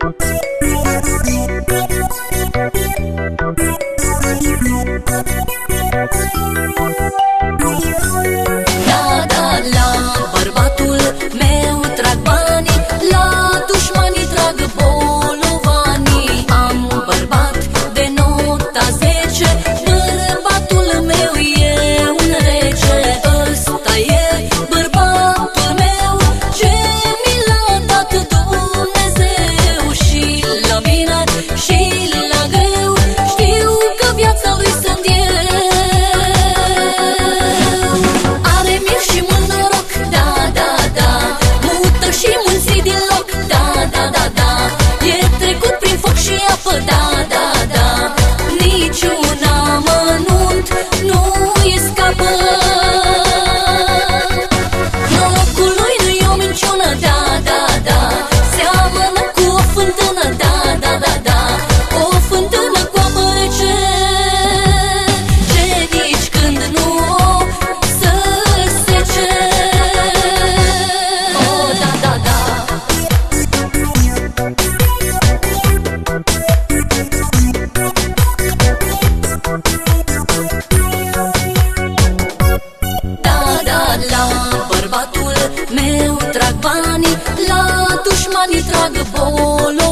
Thank you. trag banii La dușmani trag bolul.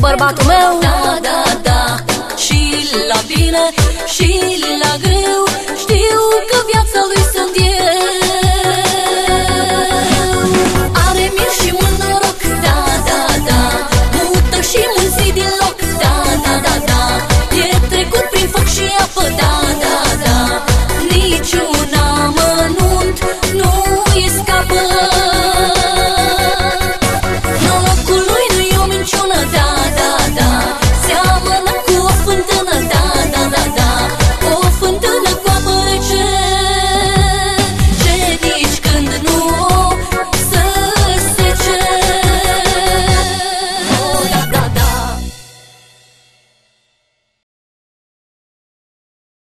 bărbatul meu. Da, da, da, și la bine, și